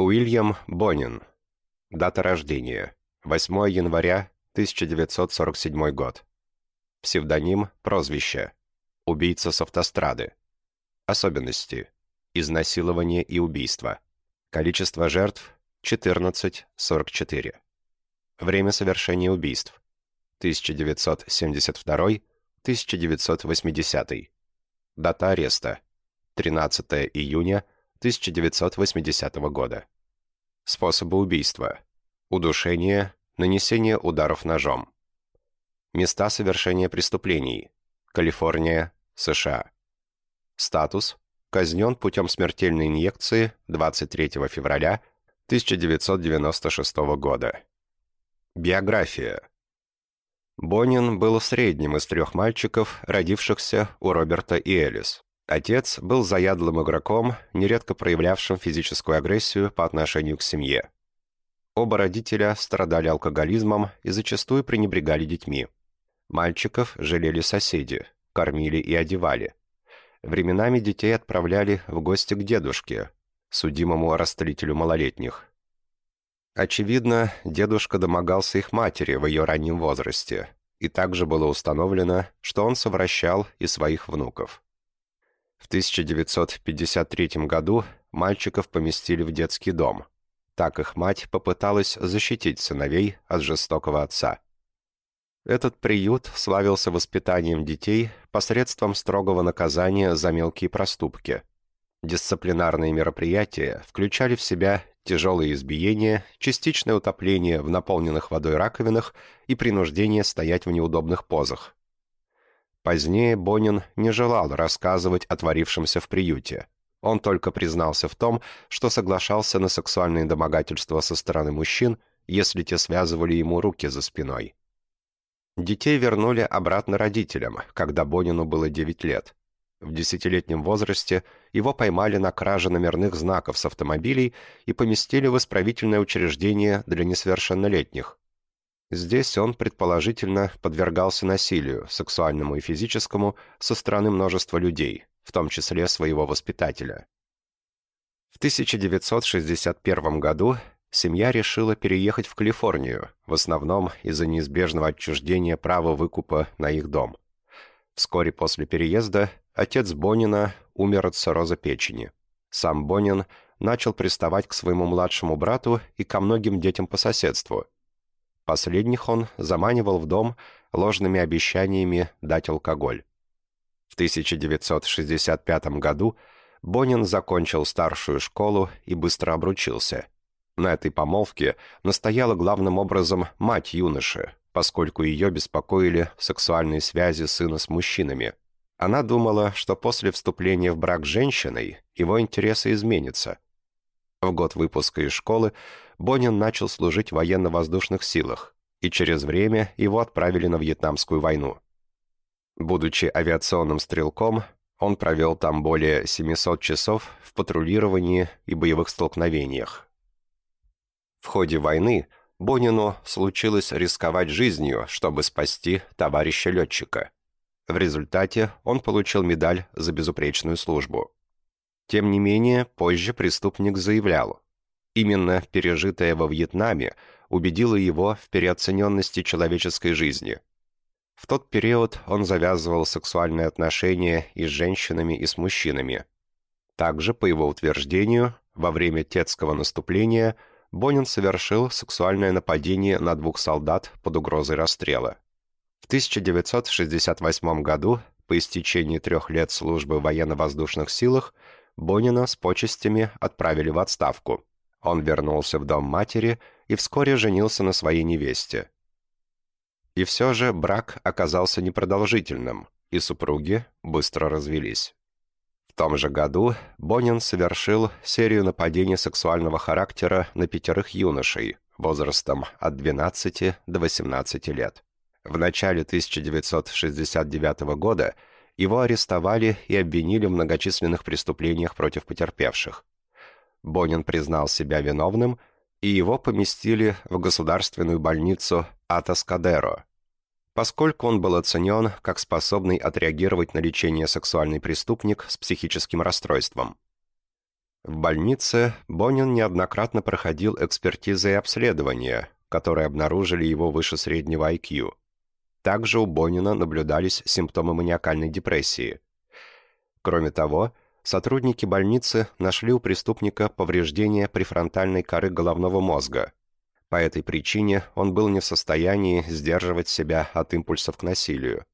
Уильям Бонин. Дата рождения. 8 января 1947 год. Псевдоним, прозвище. Убийца с автострады. Особенности. Изнасилование и убийство. Количество жертв – 14-44. Время совершения убийств. 1972-1980. Дата ареста. 13 июня 1980 года. Способы убийства. Удушение, нанесение ударов ножом. Места совершения преступлений. Калифорния, США. Статус. Казнен путем смертельной инъекции 23 февраля 1996 года. Биография. Бонин был средним из трех мальчиков, родившихся у Роберта и Элис. Отец был заядлым игроком, нередко проявлявшим физическую агрессию по отношению к семье. Оба родителя страдали алкоголизмом и зачастую пренебрегали детьми. Мальчиков жалели соседи, кормили и одевали. Временами детей отправляли в гости к дедушке, судимому растлителю малолетних. Очевидно, дедушка домогался их матери в ее раннем возрасте, и также было установлено, что он совращал и своих внуков. В 1953 году мальчиков поместили в детский дом. Так их мать попыталась защитить сыновей от жестокого отца. Этот приют славился воспитанием детей посредством строгого наказания за мелкие проступки. Дисциплинарные мероприятия включали в себя тяжелые избиения, частичное утопление в наполненных водой раковинах и принуждение стоять в неудобных позах. Позднее Бонин не желал рассказывать о творившемся в приюте. Он только признался в том, что соглашался на сексуальные домогательства со стороны мужчин, если те связывали ему руки за спиной. Детей вернули обратно родителям, когда Бонину было 9 лет. В десятилетнем возрасте его поймали на краже номерных знаков с автомобилей и поместили в исправительное учреждение для несовершеннолетних. Здесь он, предположительно, подвергался насилию, сексуальному и физическому, со стороны множества людей, в том числе своего воспитателя. В 1961 году семья решила переехать в Калифорнию, в основном из-за неизбежного отчуждения права выкупа на их дом. Вскоре после переезда отец Бонина умер от цирроза печени. Сам Бонин начал приставать к своему младшему брату и ко многим детям по соседству. Последних он заманивал в дом ложными обещаниями дать алкоголь. В 1965 году Бонин закончил старшую школу и быстро обручился – на этой помолвке настояла главным образом мать юноши, поскольку ее беспокоили сексуальные связи сына с мужчинами. Она думала, что после вступления в брак с женщиной его интересы изменятся. В год выпуска из школы Бонин начал служить в военно-воздушных силах, и через время его отправили на Вьетнамскую войну. Будучи авиационным стрелком, он провел там более 700 часов в патрулировании и боевых столкновениях, в ходе войны Бонину случилось рисковать жизнью, чтобы спасти товарища летчика. В результате он получил медаль за безупречную службу. Тем не менее, позже преступник заявлял, именно пережитое во Вьетнаме убедило его в переоцененности человеческой жизни. В тот период он завязывал сексуальные отношения и с женщинами, и с мужчинами. Также, по его утверждению, во время Тетского наступления – Бонин совершил сексуальное нападение на двух солдат под угрозой расстрела. В 1968 году, по истечении трех лет службы в военно-воздушных силах, Бонина с почестями отправили в отставку. Он вернулся в дом матери и вскоре женился на своей невесте. И все же брак оказался непродолжительным, и супруги быстро развелись. В том же году Бонин совершил серию нападений сексуального характера на пятерых юношей возрастом от 12 до 18 лет. В начале 1969 года его арестовали и обвинили в многочисленных преступлениях против потерпевших. Бонин признал себя виновным, и его поместили в государственную больницу Атаскадеро, поскольку он был оценен как способный отреагировать на лечение сексуальный преступник с психическим расстройством. В больнице Бонин неоднократно проходил экспертизы и обследования, которые обнаружили его выше среднего IQ. Также у Бонина наблюдались симптомы маниакальной депрессии. Кроме того, сотрудники больницы нашли у преступника повреждения префронтальной коры головного мозга. По этой причине он был не в состоянии сдерживать себя от импульсов к насилию.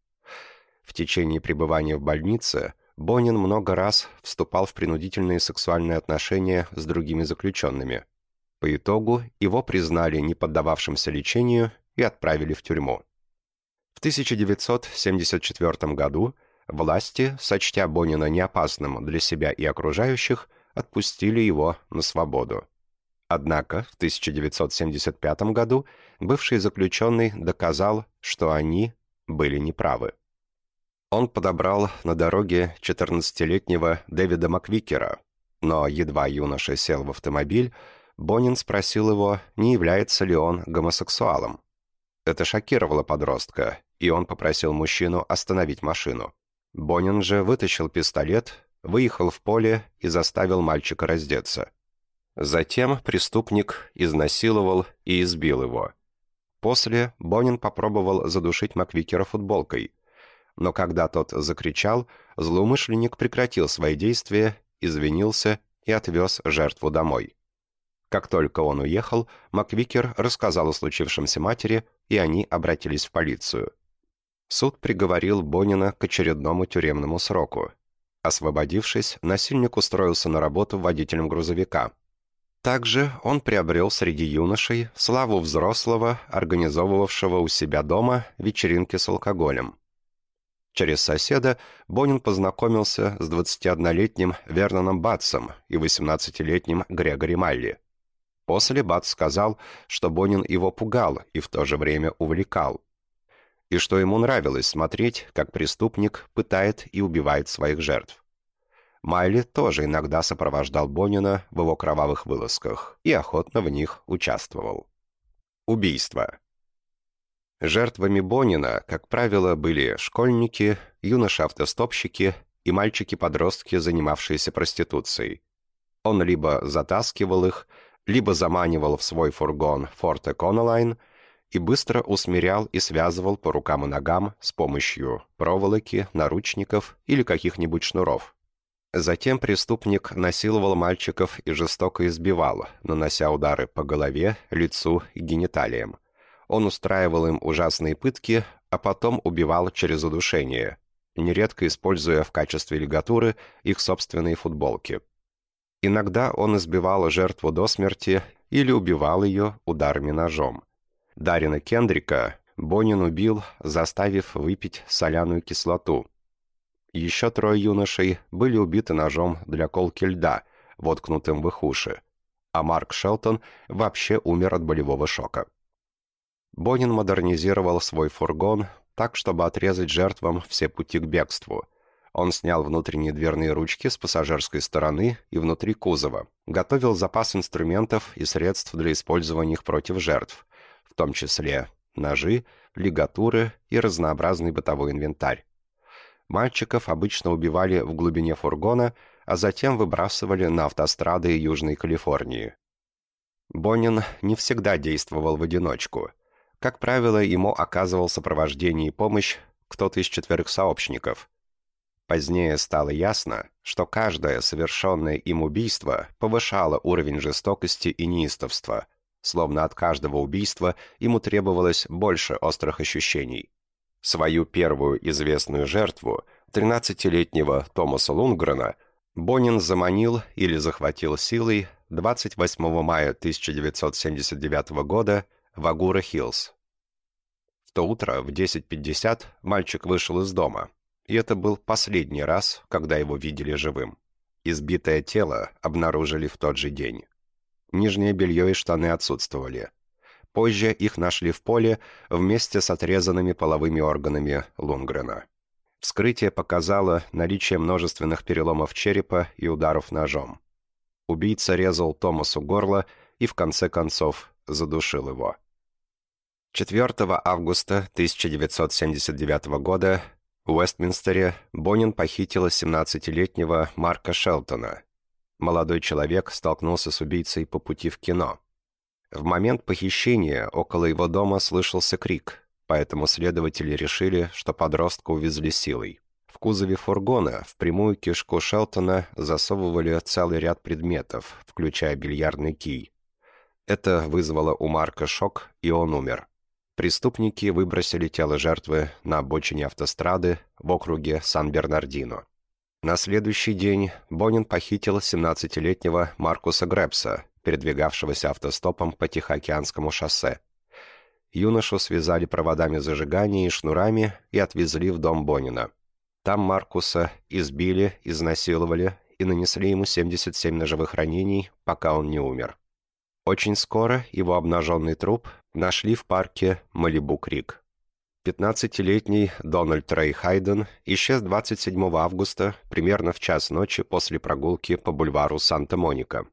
В течение пребывания в больнице Бонин много раз вступал в принудительные сексуальные отношения с другими заключенными. По итогу его признали не поддававшимся лечению и отправили в тюрьму. В 1974 году власти, сочтя Бонина неопасным для себя и окружающих, отпустили его на свободу. Однако в 1975 году бывший заключенный доказал, что они были неправы. Он подобрал на дороге 14-летнего Дэвида Маквикера, но едва юноша сел в автомобиль, Бонин спросил его, не является ли он гомосексуалом. Это шокировало подростка, и он попросил мужчину остановить машину. Бонин же вытащил пистолет, выехал в поле и заставил мальчика раздеться. Затем преступник изнасиловал и избил его. После Бонин попробовал задушить Маквикера футболкой, но когда тот закричал, злоумышленник прекратил свои действия, извинился и отвез жертву домой. Как только он уехал, Маквикер рассказал о случившемся матери, и они обратились в полицию. Суд приговорил Бонина к очередному тюремному сроку. Освободившись, насильник устроился на работу водителем грузовика. Также он приобрел среди юношей славу взрослого, организовывавшего у себя дома вечеринки с алкоголем. Через соседа Бонин познакомился с 21-летним Верноном Батсом и 18-летним Грегори Малли. После Батс сказал, что Бонин его пугал и в то же время увлекал, и что ему нравилось смотреть, как преступник пытает и убивает своих жертв. Майли тоже иногда сопровождал Бонина в его кровавых вылазках и охотно в них участвовал. Убийство. Жертвами Бонина, как правило, были школьники, юноши-автостопщики и мальчики-подростки, занимавшиеся проституцией. Он либо затаскивал их, либо заманивал в свой фургон Форт Эконолайн и быстро усмирял и связывал по рукам и ногам с помощью проволоки, наручников или каких-нибудь шнуров. Затем преступник насиловал мальчиков и жестоко избивал, нанося удары по голове, лицу и гениталиям. Он устраивал им ужасные пытки, а потом убивал через удушение, нередко используя в качестве лигатуры их собственные футболки. Иногда он избивал жертву до смерти или убивал ее ударами ножом. Дарина Кендрика Бонин убил, заставив выпить соляную кислоту. Еще трое юношей были убиты ножом для колки льда, воткнутым в их уши, а Марк Шелтон вообще умер от болевого шока. Бонин модернизировал свой фургон так, чтобы отрезать жертвам все пути к бегству. Он снял внутренние дверные ручки с пассажирской стороны и внутри кузова, готовил запас инструментов и средств для использования их против жертв, том числе ножи, лигатуры и разнообразный бытовой инвентарь. Мальчиков обычно убивали в глубине фургона, а затем выбрасывали на автострады Южной Калифорнии. Бонин не всегда действовал в одиночку – как правило, ему оказывал сопровождение и помощь кто-то из четверых сообщников. Позднее стало ясно, что каждое совершенное им убийство повышало уровень жестокости и неистовства, словно от каждого убийства ему требовалось больше острых ощущений. Свою первую известную жертву, 13-летнего Томаса Лунгрена, Бонин заманил или захватил силой 28 мая 1979 года в Агура-Хиллз. В то утро в 10.50 мальчик вышел из дома, и это был последний раз, когда его видели живым. Избитое тело обнаружили в тот же день. Нижнее белье и штаны отсутствовали. Позже их нашли в поле вместе с отрезанными половыми органами Лунгрена. Вскрытие показало наличие множественных переломов черепа и ударов ножом. Убийца резал Томасу горло и в конце концов задушил его. 4 августа 1979 года в Уэстминстере Бонин похитила 17-летнего Марка Шелтона. Молодой человек столкнулся с убийцей по пути в кино. В момент похищения около его дома слышался крик, поэтому следователи решили, что подростка увезли силой. В кузове фургона в прямую кишку Шелтона засовывали целый ряд предметов, включая бильярдный кий. Это вызвало у Марка шок, и он умер. Преступники выбросили тело жертвы на обочине автострады в округе Сан-Бернардино. На следующий день Бонин похитил 17-летнего Маркуса Гребса, передвигавшегося автостопом по Тихоокеанскому шоссе. Юношу связали проводами зажигания и шнурами и отвезли в дом Бонина. Там Маркуса избили, изнасиловали и нанесли ему 77 ножевых ранений, пока он не умер. Очень скоро его обнаженный труп нашли в парке Малибу-Крик. 15-летний Дональд Рэй Хайден исчез 27 августа, примерно в час ночи после прогулки по бульвару Санта-Моника.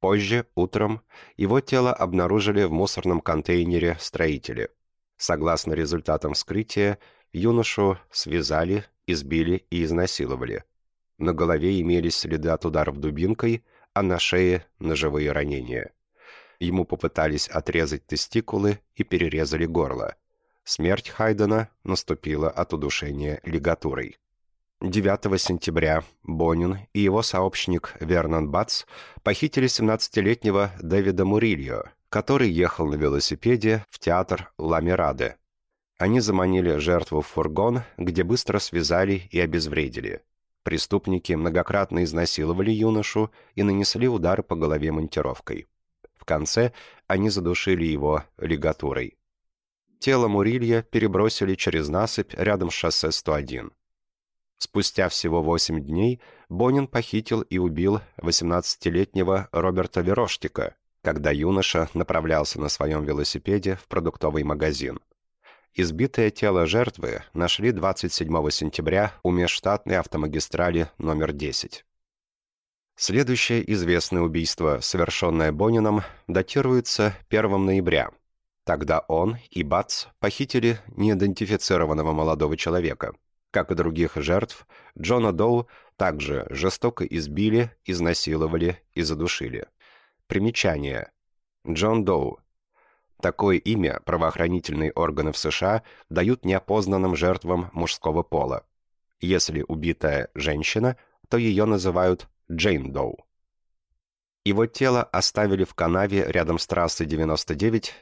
Позже, утром, его тело обнаружили в мусорном контейнере строители. Согласно результатам вскрытия, юношу связали, избили и изнасиловали. На голове имелись следы от ударов дубинкой, а на шее – ножевые ранения. Ему попытались отрезать тестикулы и перерезали горло. Смерть Хайдена наступила от удушения лигатурой. 9 сентября Бонин и его сообщник Вернон Бац похитили 17-летнего Дэвида Мурильо, который ехал на велосипеде в театр Ламираде. Они заманили жертву в фургон, где быстро связали и обезвредили. Преступники многократно изнасиловали юношу и нанесли удары по голове монтировкой конце они задушили его лигатурой. Тело Мурилья перебросили через насыпь рядом с шоссе 101. Спустя всего 8 дней Бонин похитил и убил 18-летнего Роберта Вероштика, когда юноша направлялся на своем велосипеде в продуктовый магазин. Избитое тело жертвы нашли 27 сентября у межштатной автомагистрали номер 10. Следующее известное убийство, совершенное Бонином, датируется 1 ноября. Тогда он и Бац похитили неидентифицированного молодого человека. Как и других жертв, Джона Доу также жестоко избили, изнасиловали и задушили. Примечание. Джон Доу. Такое имя правоохранительные органы в США дают неопознанным жертвам мужского пола. Если убитая женщина, то ее называют Джейн Доу. Его тело оставили в канаве рядом с трассой 99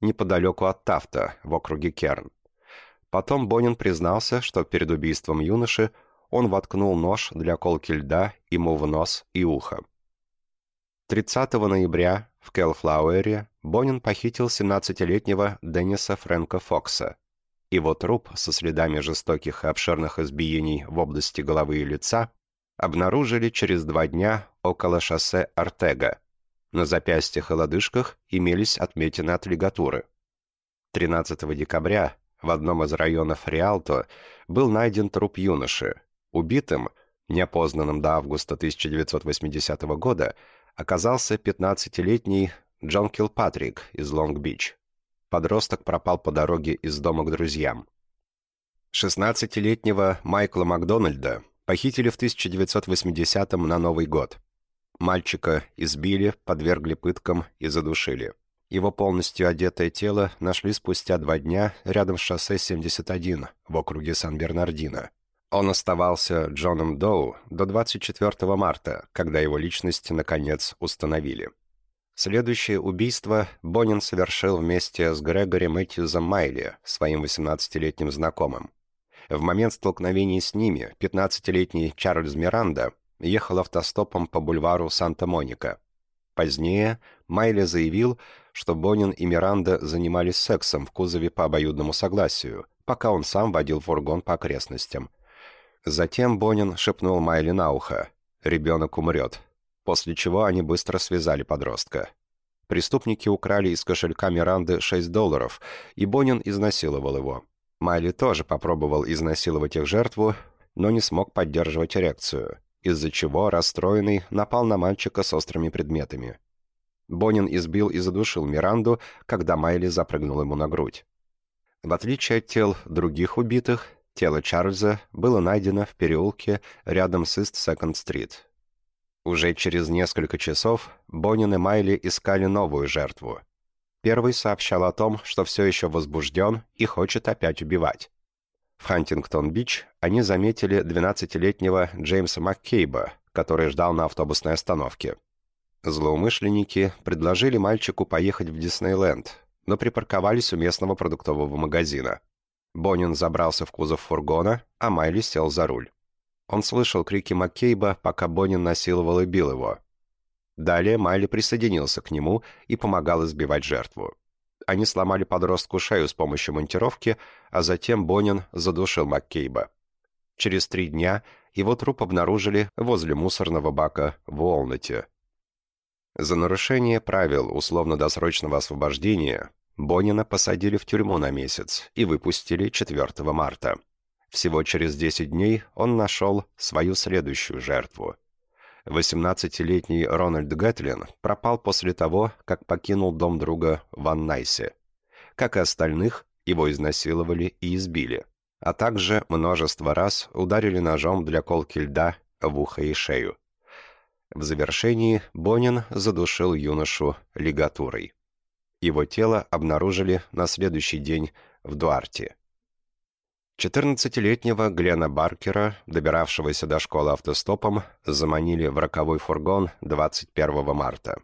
неподалеку от Тафта, в округе Керн. Потом Бонин признался, что перед убийством юноши он воткнул нож для колки льда ему в нос и ухо. 30 ноября в Келфлауэре Бонин похитил 17-летнего Денниса Фрэнка Фокса. Его труп со следами жестоких и обширных избиений в области головы и лица обнаружили через два дня около шоссе Артега. На запястьях и лодыжках имелись отметины от лигатуры. 13 декабря в одном из районов Риалто был найден труп юноши. Убитым, неопознанным до августа 1980 года, оказался 15-летний Джон Килпатрик из Лонг-Бич. Подросток пропал по дороге из дома к друзьям. 16-летнего Майкла Макдональда Похитили в 1980-м на Новый год. Мальчика избили, подвергли пыткам и задушили. Его полностью одетое тело нашли спустя два дня рядом с шоссе 71 в округе Сан-Бернардино. Он оставался Джоном Доу до 24 марта, когда его личность, наконец, установили. Следующее убийство Бонин совершил вместе с Грегори Мэтьюзом Майли, своим 18-летним знакомым. В момент столкновения с ними 15-летний Чарльз Миранда ехал автостопом по бульвару Санта-Моника. Позднее Майли заявил, что Бонин и Миранда занимались сексом в кузове по обоюдному согласию, пока он сам водил фургон по окрестностям. Затем Бонин шепнул Майли на ухо «Ребенок умрет», после чего они быстро связали подростка. Преступники украли из кошелька Миранды 6 долларов, и Бонин изнасиловал его. Майли тоже попробовал изнасиловать их жертву, но не смог поддерживать эрекцию, из-за чего, расстроенный, напал на мальчика с острыми предметами. Бонин избил и задушил Миранду, когда Майли запрыгнул ему на грудь. В отличие от тел других убитых, тело Чарльза было найдено в переулке рядом с Ист-Секонд-Стрит. Уже через несколько часов Бонин и Майли искали новую жертву. Первый сообщал о том, что все еще возбужден и хочет опять убивать. В Хантингтон-Бич они заметили 12-летнего Джеймса Маккейба, который ждал на автобусной остановке. Злоумышленники предложили мальчику поехать в Диснейленд, но припарковались у местного продуктового магазина. Бонин забрался в кузов фургона, а Майли сел за руль. Он слышал крики Маккейба, пока Бонин насиловал и бил его. Далее Майли присоединился к нему и помогал избивать жертву. Они сломали подростку шею с помощью монтировки, а затем Бонин задушил Маккейба. Через три дня его труп обнаружили возле мусорного бака в Уолнете. За нарушение правил условно-досрочного освобождения Бонина посадили в тюрьму на месяц и выпустили 4 марта. Всего через 10 дней он нашел свою следующую жертву. 18-летний Рональд Гэтлин пропал после того, как покинул дом друга в Аннайсе. Как и остальных, его изнасиловали и избили, а также множество раз ударили ножом для колки льда в ухо и шею. В завершении Бонин задушил юношу лигатурой. Его тело обнаружили на следующий день в Дуарте. 14-летнего Глена Баркера, добиравшегося до школы автостопом, заманили в роковой фургон 21 марта.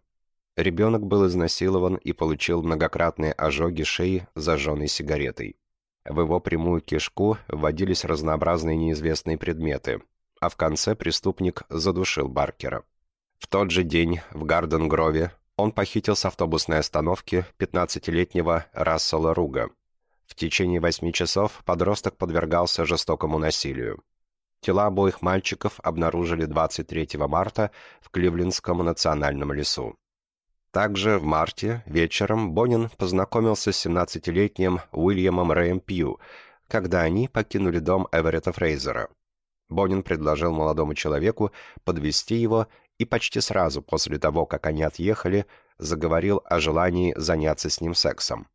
Ребенок был изнасилован и получил многократные ожоги шеи, зажженной сигаретой. В его прямую кишку вводились разнообразные неизвестные предметы, а в конце преступник задушил Баркера. В тот же день в Гарден-Грове он похитил с автобусной остановки 15-летнего Рассела Руга – в течение восьми часов подросток подвергался жестокому насилию. Тела обоих мальчиков обнаружили 23 марта в Кливлендском национальном лесу. Также в марте вечером Бонин познакомился с 17-летним Уильямом Рэем Пью, когда они покинули дом Эверетта Фрейзера. Бонин предложил молодому человеку подвести его и почти сразу после того, как они отъехали, заговорил о желании заняться с ним сексом.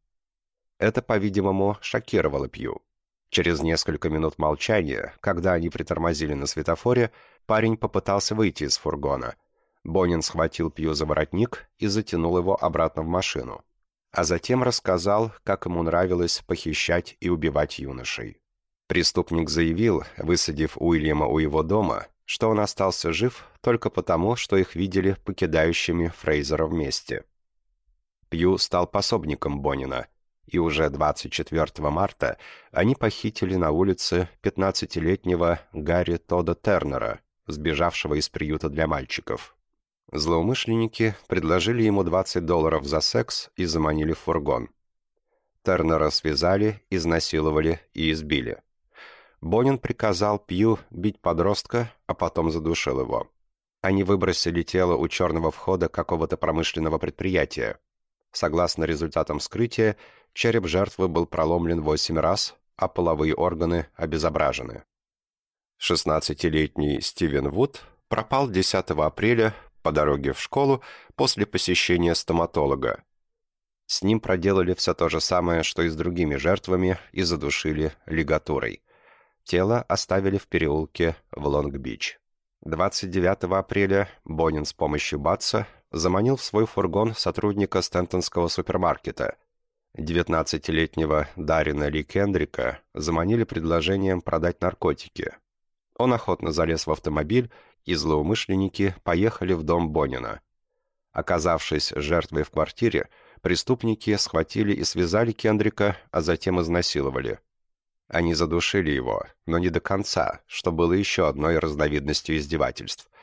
Это, по-видимому, шокировало Пью. Через несколько минут молчания, когда они притормозили на светофоре, парень попытался выйти из фургона. Бонин схватил Пью за воротник и затянул его обратно в машину. А затем рассказал, как ему нравилось похищать и убивать юношей. Преступник заявил, высадив Уильяма у его дома, что он остался жив только потому, что их видели покидающими Фрейзера вместе. Пью стал пособником Бонина – и уже 24 марта они похитили на улице 15-летнего Гарри Тода Тернера, сбежавшего из приюта для мальчиков. Злоумышленники предложили ему 20 долларов за секс и заманили в фургон. Тернера связали, изнасиловали и избили. Бонин приказал Пью бить подростка, а потом задушил его. Они выбросили тело у черного входа какого-то промышленного предприятия. Согласно результатам вскрытия, череп жертвы был проломлен 8 раз, а половые органы обезображены. 16-летний Стивен Вуд пропал 10 апреля по дороге в школу после посещения стоматолога. С ним проделали все то же самое, что и с другими жертвами, и задушили лигатурой. Тело оставили в переулке в Лонг-Бич. 29 апреля Бонин с помощью Батса заманил в свой фургон сотрудника Стентонского супермаркета. 19-летнего Дарина Ли Кендрика заманили предложением продать наркотики. Он охотно залез в автомобиль, и злоумышленники поехали в дом Бонина. Оказавшись жертвой в квартире, преступники схватили и связали Кендрика, а затем изнасиловали. Они задушили его, но не до конца, что было еще одной разновидностью издевательств –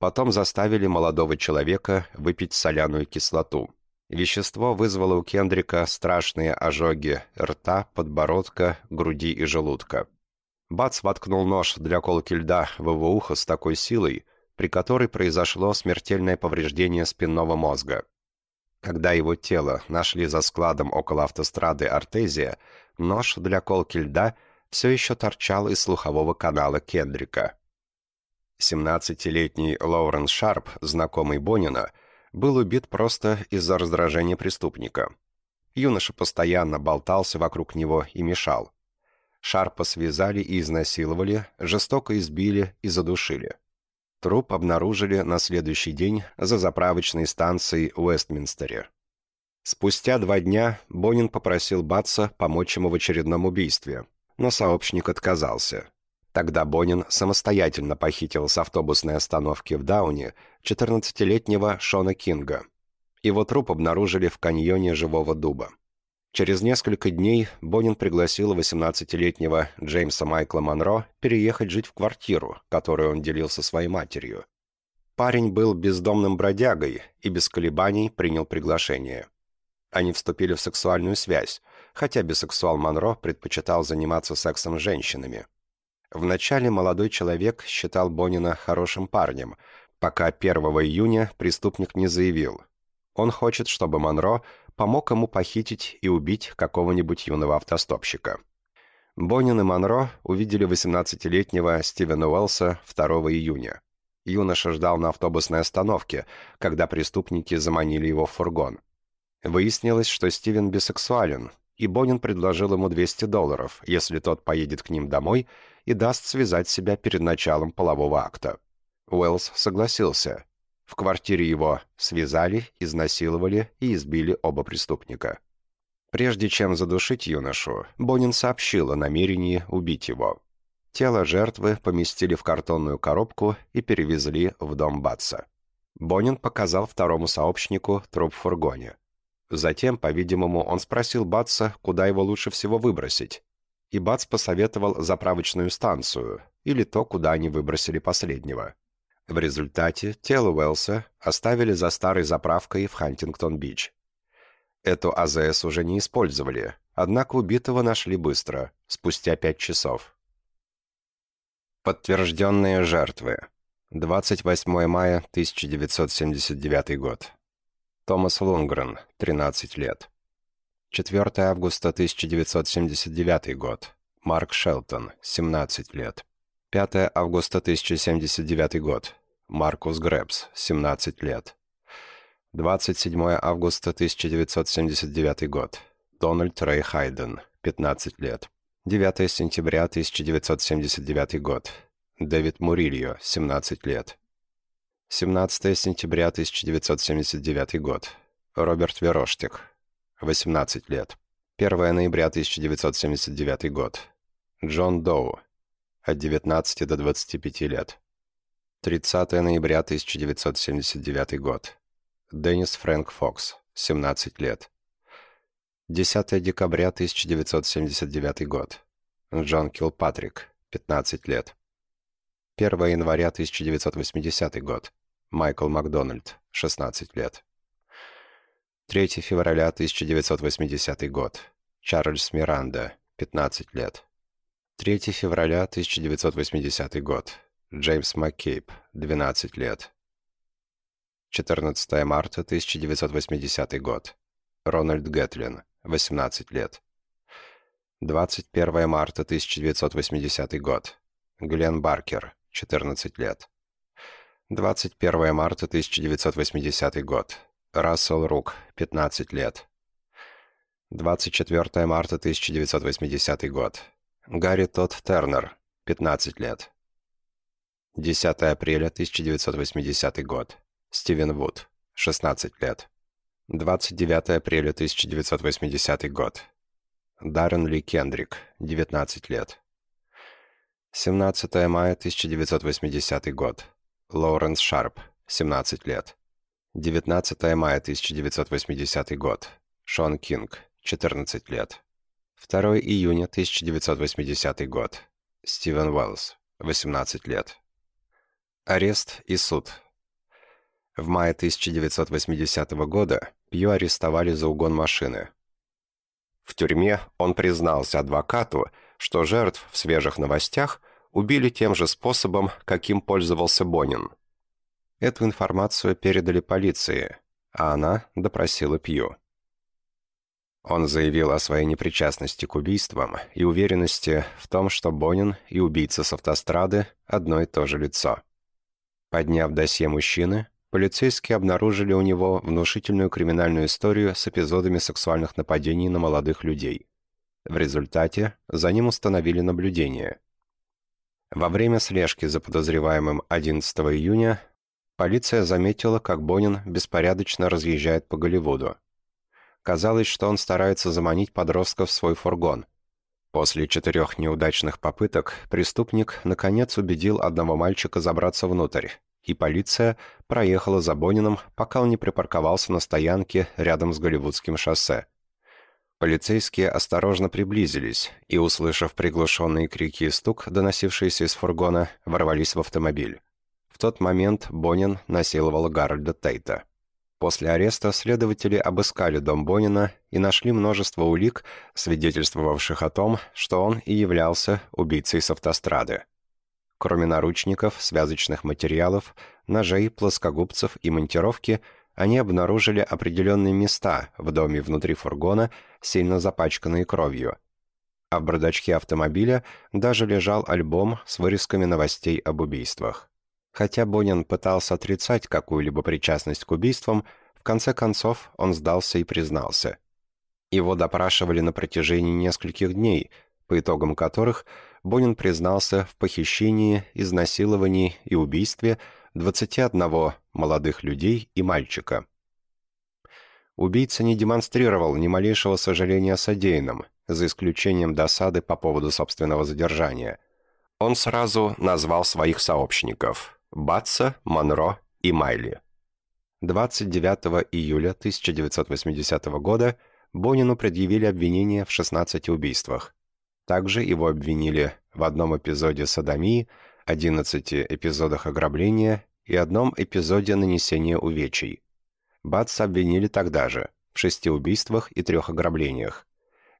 Потом заставили молодого человека выпить соляную кислоту. Вещество вызвало у Кендрика страшные ожоги рта, подбородка, груди и желудка. Бац воткнул нож для колки льда в его ухо с такой силой, при которой произошло смертельное повреждение спинного мозга. Когда его тело нашли за складом около автострады Артезия, нож для колки льда все еще торчал из слухового канала Кендрика. 17-летний Лоурен Шарп, знакомый Бонина, был убит просто из-за раздражения преступника. Юноша постоянно болтался вокруг него и мешал. Шарпа связали и изнасиловали, жестоко избили и задушили. Труп обнаружили на следующий день за заправочной станцией в Уэстминстере. Спустя два дня Бонин попросил Батса помочь ему в очередном убийстве, но сообщник отказался. Тогда Бонин самостоятельно похитил с автобусной остановки в Дауне 14-летнего Шона Кинга. Его труп обнаружили в каньоне Живого Дуба. Через несколько дней Бонин пригласил 18-летнего Джеймса Майкла Монро переехать жить в квартиру, которую он делил со своей матерью. Парень был бездомным бродягой и без колебаний принял приглашение. Они вступили в сексуальную связь, хотя бисексуал Монро предпочитал заниматься сексом с женщинами. Вначале молодой человек считал Бонина хорошим парнем, пока 1 июня преступник не заявил. Он хочет, чтобы Монро помог ему похитить и убить какого-нибудь юного автостопщика. Бонин и Монро увидели 18-летнего Стивена Уэллса 2 июня. Юноша ждал на автобусной остановке, когда преступники заманили его в фургон. Выяснилось, что Стивен бисексуален, и Бонин предложил ему 200 долларов, если тот поедет к ним домой и даст связать себя перед началом полового акта. Уэллс согласился. В квартире его связали, изнасиловали и избили оба преступника. Прежде чем задушить юношу, Бонин сообщил о намерении убить его. Тело жертвы поместили в картонную коробку и перевезли в дом Батса. Бонин показал второму сообщнику труп в фургоне. Затем, по-видимому, он спросил Батса, куда его лучше всего выбросить. И Батс посоветовал заправочную станцию, или то, куда они выбросили последнего. В результате тело Уэлса оставили за старой заправкой в Хантингтон-Бич. Эту АЗС уже не использовали, однако убитого нашли быстро, спустя пять часов. Подтвержденные жертвы. 28 мая 1979 год. Томас Лунгрен, 13 лет. 4 августа 1979 год. Марк Шелтон, 17 лет. 5 августа 1079 год. Маркус Гребс, 17 лет. 27 августа 1979 год. Дональд Рэй Хайден, 15 лет. 9 сентября 1979 год. Дэвид Мурильо, 17 лет. 17 сентября 1979 год. Роберт Вероштик. 18 лет. 1 ноября 1979 год. Джон Доу. От 19 до 25 лет. 30 ноября 1979 год. Деннис Фрэнк Фокс. 17 лет. 10 декабря 1979 год. Джон Килпатрик. 15 лет. 1 января 1980 год. Майкл Макдональд, 16 лет. 3 февраля 1980 год. Чарльз Миранда, 15 лет. 3 февраля 1980 год. Джеймс Маккейб, 12 лет. 14 марта 1980 год. Рональд Гэтлин, 18 лет. 21 марта 1980 год. Глен Баркер, 14 лет. 21 марта 1980 год. Рассел Рук, 15 лет. 24 марта 1980 год. Гарри Тодд Тернер, 15 лет. 10 апреля 1980 год. Стивен Вуд, 16 лет. 29 апреля 1980 год. Даррен Ли Кендрик, 19 лет. 17 мая 1980 год. Лоуренс Шарп, 17 лет. 19 мая 1980 год. Шон Кинг, 14 лет. 2 июня 1980 год. Стивен Уэллс, 18 лет. Арест и суд. В мае 1980 года Пью арестовали за угон машины. В тюрьме он признался адвокату, что жертв в свежих новостях убили тем же способом, каким пользовался Бонин. Эту информацию передали полиции, а она допросила Пью. Он заявил о своей непричастности к убийствам и уверенности в том, что Бонин и убийца с автострады – одно и то же лицо. Подняв досье мужчины, полицейские обнаружили у него внушительную криминальную историю с эпизодами сексуальных нападений на молодых людей. В результате за ним установили наблюдение – Во время слежки за подозреваемым 11 июня полиция заметила, как Бонин беспорядочно разъезжает по Голливуду. Казалось, что он старается заманить подростков в свой фургон. После четырех неудачных попыток преступник, наконец, убедил одного мальчика забраться внутрь, и полиция проехала за Бонином, пока он не припарковался на стоянке рядом с Голливудским шоссе. Полицейские осторожно приблизились и, услышав приглушенные крики и стук, доносившиеся из фургона, ворвались в автомобиль. Тот момент Бонин насиловал Гарольда Тейта. После ареста следователи обыскали дом Бонина и нашли множество улик, свидетельствовавших о том, что он и являлся убийцей с автострады. Кроме наручников, связочных материалов, ножей, плоскогубцев и монтировки – они обнаружили определенные места в доме внутри фургона, сильно запачканные кровью. А в бардачке автомобиля даже лежал альбом с вырезками новостей об убийствах. Хотя Бонин пытался отрицать какую-либо причастность к убийствам, в конце концов он сдался и признался. Его допрашивали на протяжении нескольких дней, по итогам которых Бонин признался в похищении, изнасиловании и убийстве – 21 молодых людей и мальчика. Убийца не демонстрировал ни малейшего сожаления о содеянном, за исключением досады по поводу собственного задержания. Он сразу назвал своих сообщников – Батса, Монро и Майли. 29 июля 1980 года Бонину предъявили обвинение в 16 убийствах. Также его обвинили в одном эпизоде садомии – 11 эпизодах ограбления и одном эпизоде нанесения увечий. Батса обвинили тогда же, в шести убийствах и трех ограблениях.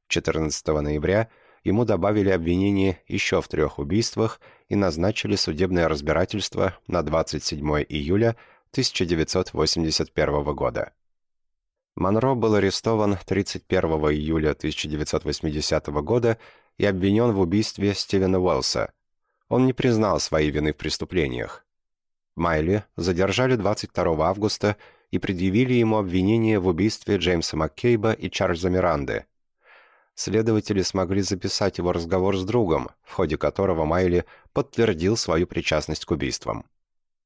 14 ноября ему добавили обвинение еще в трех убийствах и назначили судебное разбирательство на 27 июля 1981 года. Монро был арестован 31 июля 1980 года и обвинен в убийстве Стивена Уэллса – он не признал своей вины в преступлениях. Майли задержали 22 августа и предъявили ему обвинение в убийстве Джеймса Маккейба и Чарльза Миранды. Следователи смогли записать его разговор с другом, в ходе которого Майли подтвердил свою причастность к убийствам.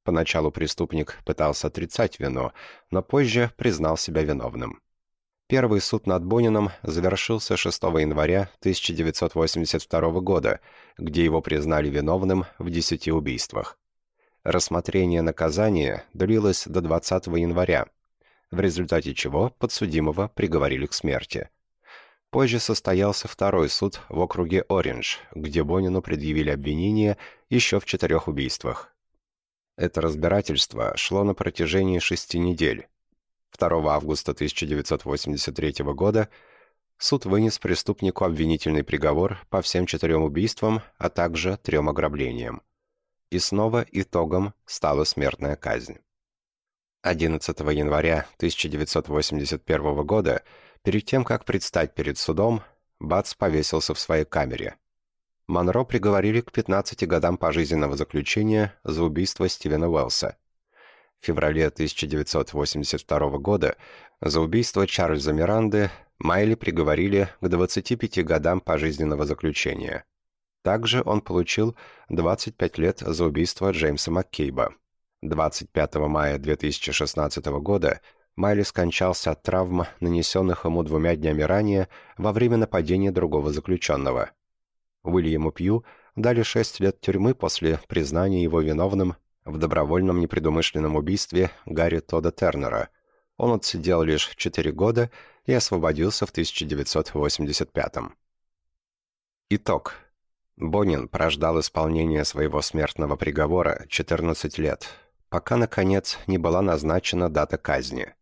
Поначалу преступник пытался отрицать вину, но позже признал себя виновным. Первый суд над Бонином завершился 6 января 1982 года, где его признали виновным в 10 убийствах. Рассмотрение наказания длилось до 20 января, в результате чего подсудимого приговорили к смерти. Позже состоялся второй суд в округе Ориндж, где Бонину предъявили обвинение еще в четырех убийствах. Это разбирательство шло на протяжении шести недель. 2 августа 1983 года суд вынес преступнику обвинительный приговор по всем четырем убийствам, а также трем ограблениям. И снова итогом стала смертная казнь. 11 января 1981 года, перед тем, как предстать перед судом, Бац повесился в своей камере. Монро приговорили к 15 годам пожизненного заключения за убийство Стивена Уэллса – в феврале 1982 года за убийство Чарльза Миранды Майли приговорили к 25 годам пожизненного заключения. Также он получил 25 лет за убийство Джеймса Маккейба. 25 мая 2016 года Майли скончался от травм, нанесенных ему двумя днями ранее во время нападения другого заключенного. Уильяму Пью дали 6 лет тюрьмы после признания его виновным в добровольном непредумышленном убийстве Гарри Тода Тернера. Он отсидел лишь 4 года и освободился в 1985 -м. Итог. Бонин прождал исполнение своего смертного приговора 14 лет, пока, наконец, не была назначена дата казни.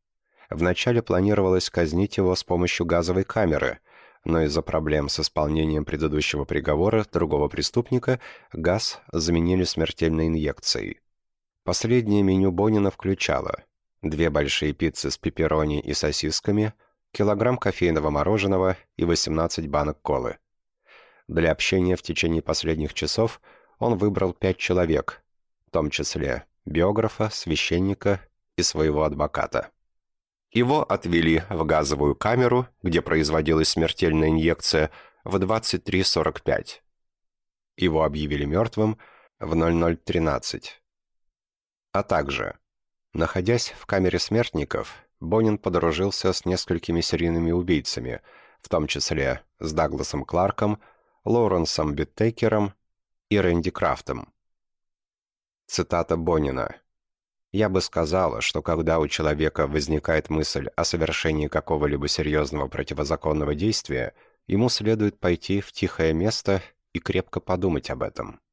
Вначале планировалось казнить его с помощью газовой камеры, но из-за проблем с исполнением предыдущего приговора другого преступника газ заменили смертельной инъекцией. Последнее меню Бонина включало две большие пиццы с пепперони и сосисками, килограмм кофейного мороженого и 18 банок колы. Для общения в течение последних часов он выбрал пять человек, в том числе биографа, священника и своего адвоката. Его отвели в газовую камеру, где производилась смертельная инъекция, в 23.45. Его объявили мертвым – в 00.13. А также, находясь в камере смертников, Бонин подружился с несколькими серийными убийцами, в том числе с Дагласом Кларком, Лоуренсом Биттекером и Рэнди Крафтом. Цитата Бонина. «Я бы сказала, что когда у человека возникает мысль о совершении какого-либо серьезного противозаконного действия, ему следует пойти в тихое место и крепко подумать об этом».